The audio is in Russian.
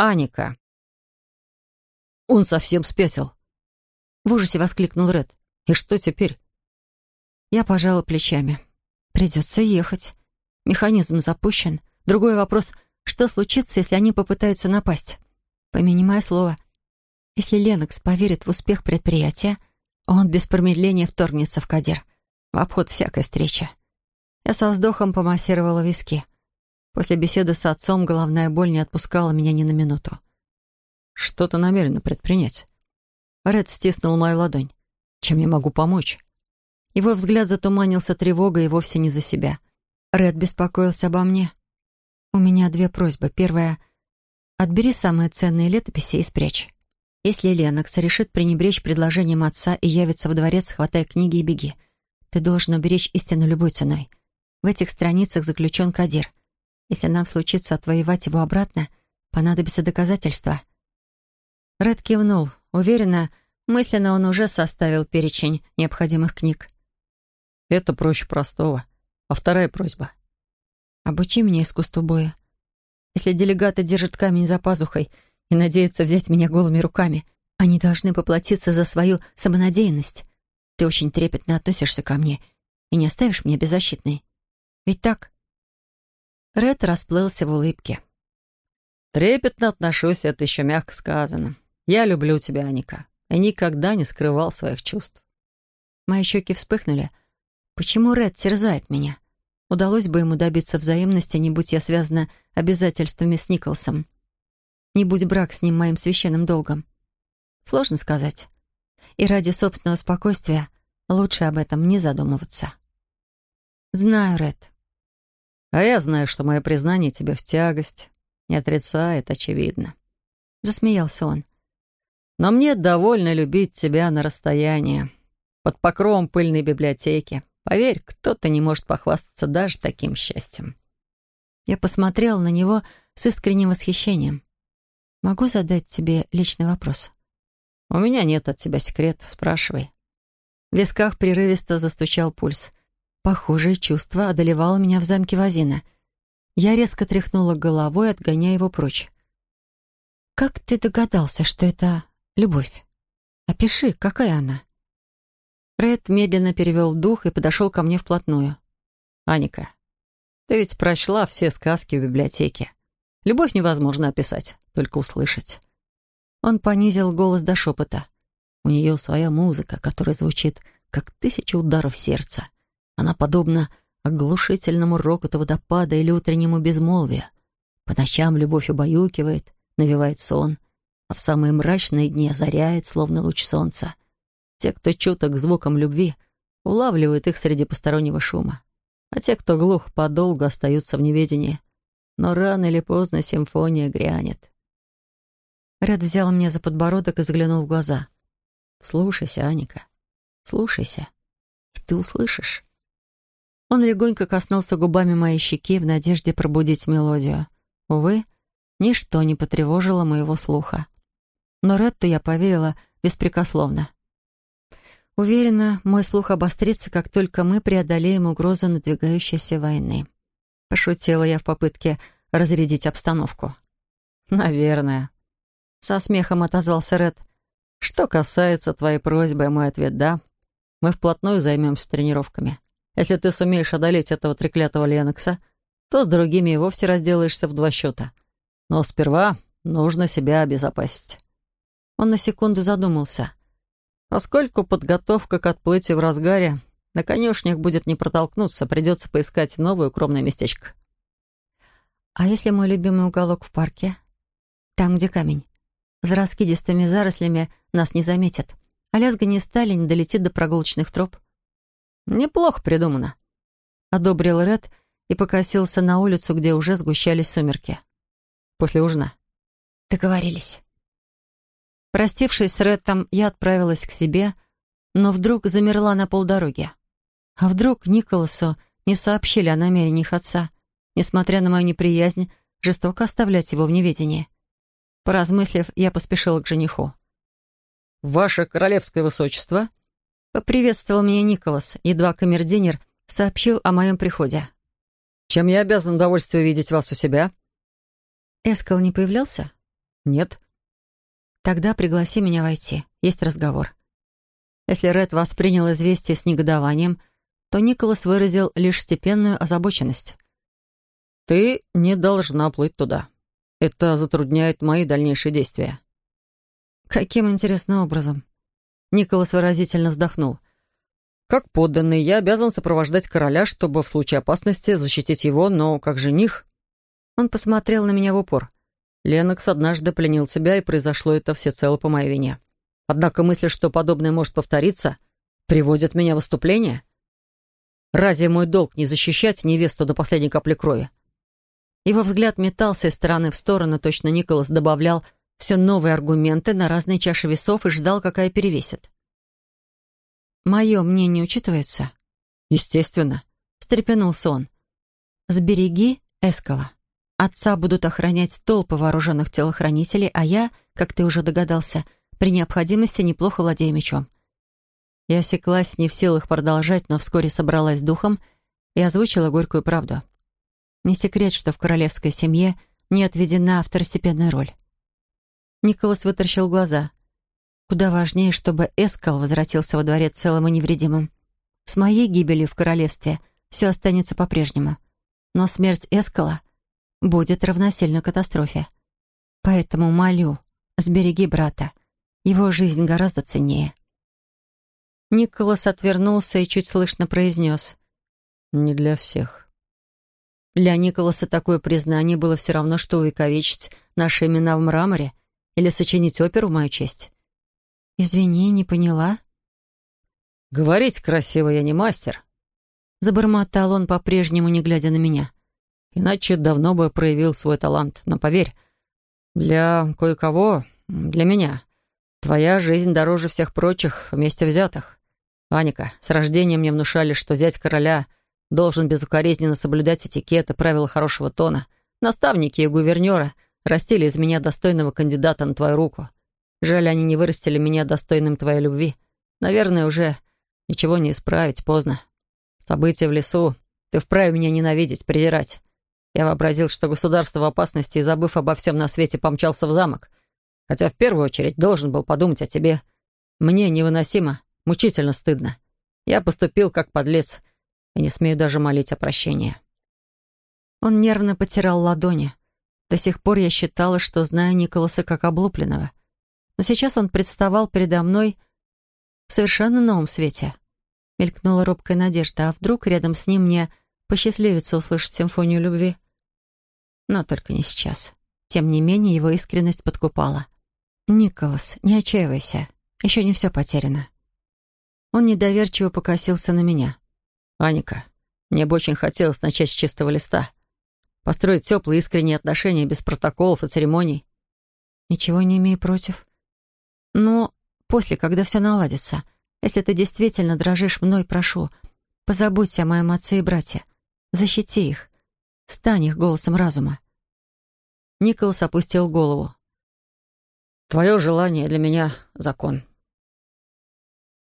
Аника. Он совсем спятил. В ужасе воскликнул Ред. И что теперь? Я пожала плечами. Придется ехать. Механизм запущен. Другой вопрос, что случится, если они попытаются напасть? Помяни слово. Если Ленокс поверит в успех предприятия, он без промедления вторгнется в Кадир. В обход всякой встречи. Я со вздохом помассировала виски. После беседы с отцом головная боль не отпускала меня ни на минуту. «Что ты намерена предпринять?» Ред стиснул мою ладонь. «Чем я могу помочь?» Его взгляд затуманился тревогой и вовсе не за себя. Ред беспокоился обо мне. «У меня две просьбы. Первая — отбери самые ценные летописи и спрячь. Если Ленокс решит пренебречь предложением отца и явится во дворец, хватай книги и беги. Ты должен уберечь истину любой ценой. В этих страницах заключен Кадир. Если нам случится отвоевать его обратно, понадобится доказательства». Ред кивнул. Уверенно, мысленно он уже составил перечень необходимых книг. «Это проще простого. А вторая просьба?» «Обучи меня искусству боя. Если делегаты держат камень за пазухой и надеются взять меня голыми руками, они должны поплатиться за свою самонадеянность. Ты очень трепетно относишься ко мне и не оставишь меня беззащитной. Ведь так?» Ред расплылся в улыбке. «Трепетно отношусь, это еще мягко сказано. Я люблю тебя, Аника, и никогда не скрывал своих чувств». Мои щеки вспыхнули. «Почему Ред терзает меня? Удалось бы ему добиться взаимности, не будь я связана обязательствами с Николсом. Не будь брак с ним моим священным долгом. Сложно сказать. И ради собственного спокойствия лучше об этом не задумываться». «Знаю, Ред», а я знаю, что мое признание тебе в тягость. Не отрицает, очевидно. Засмеялся он. Но мне довольно любить тебя на расстоянии. Под покровом пыльной библиотеки. Поверь, кто-то не может похвастаться даже таким счастьем. Я посмотрел на него с искренним восхищением. Могу задать тебе личный вопрос? У меня нет от тебя секретов, спрашивай. В висках прерывисто застучал пульс. Похожее чувство одолевало меня в замке Вазина. Я резко тряхнула головой, отгоняя его прочь. «Как ты догадался, что это любовь? Опиши, какая она?» Ред медленно перевел дух и подошел ко мне вплотную. «Аника, ты ведь прочла все сказки в библиотеке. Любовь невозможно описать, только услышать». Он понизил голос до шепота. У нее своя музыка, которая звучит, как тысяча ударов сердца. Она подобна оглушительному рокоту водопада или утреннему безмолвию. По ночам любовь убаюкивает, навевает сон, а в самые мрачные дни озаряет, словно луч солнца. Те, кто чуток к звукам любви, улавливают их среди постороннего шума. А те, кто глух, подолгу остаются в неведении. Но рано или поздно симфония грянет. Ряд взял меня за подбородок и заглянул в глаза. «Слушайся, Аника, слушайся, и ты услышишь». Он легонько коснулся губами моей щеки в надежде пробудить мелодию. Увы, ничто не потревожило моего слуха. Но Ретту я поверила беспрекословно. Уверена, мой слух обострится, как только мы преодолеем угрозу надвигающейся войны. Пошутила я в попытке разрядить обстановку. «Наверное», — со смехом отозвался Ред. «Что касается твоей просьбы, мой ответ — да. Мы вплотную займемся тренировками. Если ты сумеешь одолеть этого треклятого Ленокса, то с другими и вовсе разделаешься в два счета. Но сперва нужно себя обезопасить». Он на секунду задумался. «Поскольку подготовка к отплытию в разгаре, на конюшнях будет не протолкнуться, придется поискать новое укромное местечко». «А если мой любимый уголок в парке? Там, где камень? За раскидистыми зарослями нас не заметят, а лязга не стали, не долетит до прогулочных троп». «Неплохо придумано», — одобрил Ред и покосился на улицу, где уже сгущались сумерки. «После ужина». «Договорились». Простившись с Реттом, я отправилась к себе, но вдруг замерла на полдороги. А вдруг Николасу не сообщили о намерениях отца, несмотря на мою неприязнь, жестоко оставлять его в неведении. Поразмыслив, я поспешила к жениху. «Ваше королевское высочество», Поприветствовал меня Николас, едва камердинер сообщил о моем приходе. «Чем я обязан удовольствие видеть вас у себя?» Эскал не появлялся? «Нет». «Тогда пригласи меня войти. Есть разговор». Если Ред воспринял известие с негодованием, то Николас выразил лишь степенную озабоченность. «Ты не должна плыть туда. Это затрудняет мои дальнейшие действия». «Каким интересным образом?» Николас выразительно вздохнул. «Как подданный, я обязан сопровождать короля, чтобы в случае опасности защитить его, но как жених...» Он посмотрел на меня в упор. Ленокс однажды пленил себя, и произошло это всецело по моей вине. Однако мысль, что подобное может повториться, приводит меня в выступление. Разве мой долг не защищать невесту до последней капли крови? Его взгляд метался из стороны в сторону, точно Николас добавлял все новые аргументы на разные чаши весов и ждал, какая перевесит. «Мое мнение учитывается?» «Естественно», — встрепенулся он. «Сбереги Эскала. Отца будут охранять толпы вооруженных телохранителей, а я, как ты уже догадался, при необходимости неплохо владею мечом». Я осеклась, не в силах продолжать, но вскоре собралась духом и озвучила горькую правду. Не секрет, что в королевской семье не отведена второстепенная роль. Николас вытаращил глаза. Куда важнее, чтобы Эскал возвратился во дворец целым и невредимым. С моей гибелью в королевстве все останется по-прежнему. Но смерть Эскала будет равносильно катастрофе. Поэтому молю, сбереги брата. Его жизнь гораздо ценнее. Николас отвернулся и чуть слышно произнес. «Не для всех». Для Николаса такое признание было все равно, что увековечить наши имена в мраморе — или сочинить оперу в мою честь? Извини, не поняла. Говорить красиво я не мастер. Забормотал он по-прежнему, не глядя на меня. Иначе давно бы проявил свой талант. Но поверь, для кое-кого, для меня, твоя жизнь дороже всех прочих вместе взятых. Аника, с рождения мне внушали, что зять короля должен безукоризненно соблюдать этикет и правила хорошего тона. Наставники и гувернеры — Растили из меня достойного кандидата на твою руку. Жаль, они не вырастили меня достойным твоей любви. Наверное, уже ничего не исправить, поздно. События в лесу. Ты вправе меня ненавидеть, презирать. Я вообразил, что государство в опасности и, забыв обо всем на свете, помчался в замок. Хотя в первую очередь должен был подумать о тебе. Мне невыносимо, мучительно стыдно. Я поступил как подлец и не смею даже молить о прощении. Он нервно потирал ладони. До сих пор я считала, что знаю Николаса как облупленного. Но сейчас он представал передо мной в совершенно новом свете. Мелькнула робкая надежда, а вдруг рядом с ним мне посчастливится услышать симфонию любви? Но только не сейчас. Тем не менее, его искренность подкупала. «Николас, не отчаивайся. Еще не все потеряно». Он недоверчиво покосился на меня. «Аника, мне бы очень хотелось начать с чистого листа. Построить теплые искренние отношения без протоколов и церемоний. Ничего не имею против. Но после, когда все наладится, если ты действительно дрожишь мной, прошу, позаботься о моем отце и брате. Защити их. Стань их голосом разума. Николас опустил голову. «Твое желание для меня — закон.